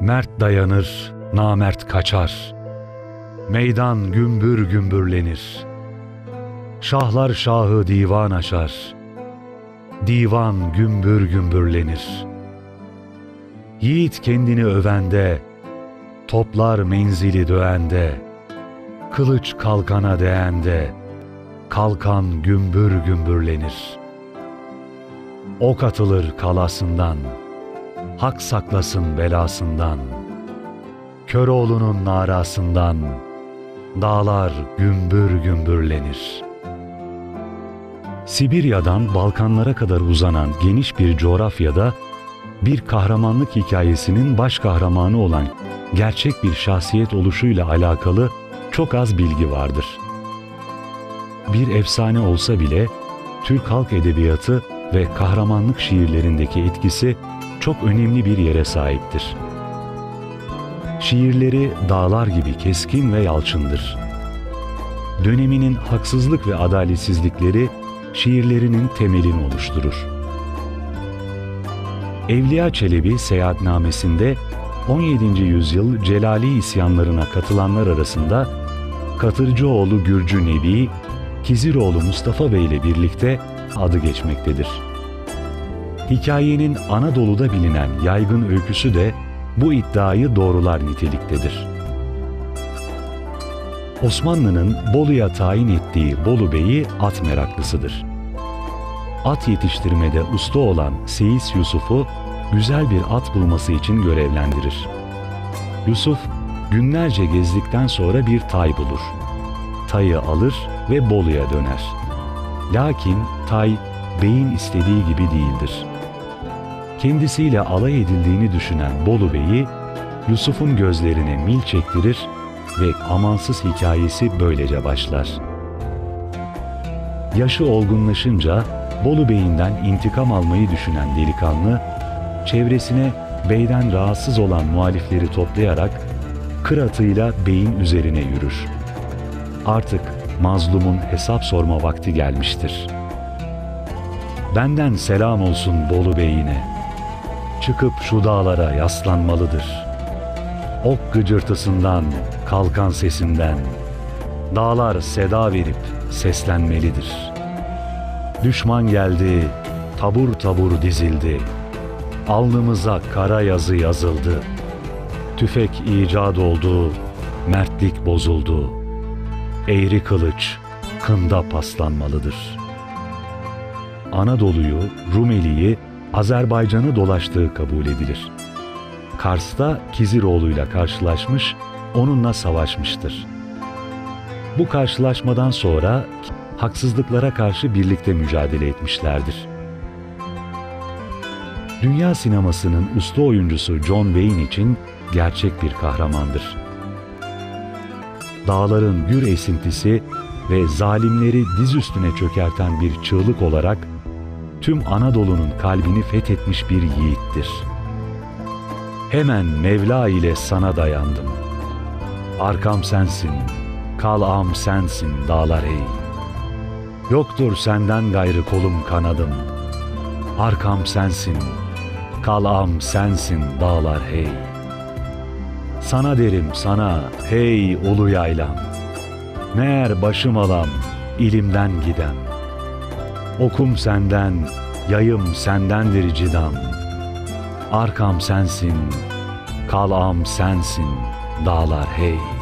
Mert dayanır, namert kaçar. Meydan gümbür gümbürlenir. Şahlar şahı divan açar. Divan gümbür gümbürlenir. Yiğit kendini övende, toplar menzili döğende, kılıç kalkana değende, kalkan gümbür gümbürlenir. Ok atılır kalasından, hak saklasın belasından, Köroğlu'nun narasından, dağlar gümbür gümbürlenir. Sibirya'dan Balkanlara kadar uzanan geniş bir coğrafyada bir kahramanlık hikayesinin baş kahramanı olan gerçek bir şahsiyet oluşuyla alakalı çok az bilgi vardır. Bir efsane olsa bile Türk halk edebiyatı ve kahramanlık şiirlerindeki etkisi çok önemli bir yere sahiptir. Şiirleri dağlar gibi keskin ve yalçındır. Döneminin haksızlık ve adaletsizlikleri şiirlerinin temelini oluşturur. Evliya Çelebi seyahatnamesinde 17. yüzyıl Celali isyanlarına katılanlar arasında Katırcıoğlu Gürcü Nebi, Kiziroğlu Mustafa Bey ile birlikte adı geçmektedir. Hikayenin Anadolu'da bilinen yaygın öyküsü de bu iddiayı doğrular niteliktedir. Osmanlı'nın Bolu'ya tayin ettiği Bolu Bey'i at meraklısıdır. At yetiştirmede usta olan Seyis Yusuf'u güzel bir at bulması için görevlendirir. Yusuf günlerce gezdikten sonra bir tay bulur. Tayı alır ve Bolu'ya döner. Lakin tay beyin istediği gibi değildir. Kendisiyle alay edildiğini düşünen Bolu Bey'i Yusuf'un gözlerine mil çektirir ve amansız hikayesi böylece başlar. Yaşı olgunlaşınca Bolu Bey'inden intikam almayı düşünen delikanlı, çevresine beyden rahatsız olan muhalifleri toplayarak kıratıyla beyin üzerine yürür. Artık mazlumun hesap sorma vakti gelmiştir. Benden selam olsun Bolu Bey'ine. Çıkıp şu dağlara yaslanmalıdır. Ok gıcırtısından, kalkan sesinden, dağlar seda verip seslenmelidir. Düşman geldi, tabur tabur dizildi. Alnımıza kara yazı yazıldı. Tüfek icat oldu, mertlik bozuldu. Eğri kılıç kında paslanmalıdır. Anadolu'yu, Rumeli'yi, Azerbaycan'ı dolaştığı kabul edilir. Kars'ta Kiziroğlu'yla karşılaşmış, onunla savaşmıştır. Bu karşılaşmadan sonra haksızlıklara karşı birlikte mücadele etmişlerdir. Dünya sinemasının usta oyuncusu John Wayne için gerçek bir kahramandır. Dağların gür esintisi ve zalimleri diz üstüne çökerten bir çığlık olarak tüm Anadolu'nun kalbini fethetmiş bir yiğittir. Hemen Mevla ile sana dayandım. Arkam sensin, kalam sensin dağlar ey. Yoktur senden gayrı kolum kanadım. Arkam sensin, kalam sensin dağlar hey. Sana derim sana hey ulu yaylam. Meğer başım alam, ilimden gidem. Okum senden, yayım sendendir cidam. Arkam sensin, kalam sensin, dağlar hey.''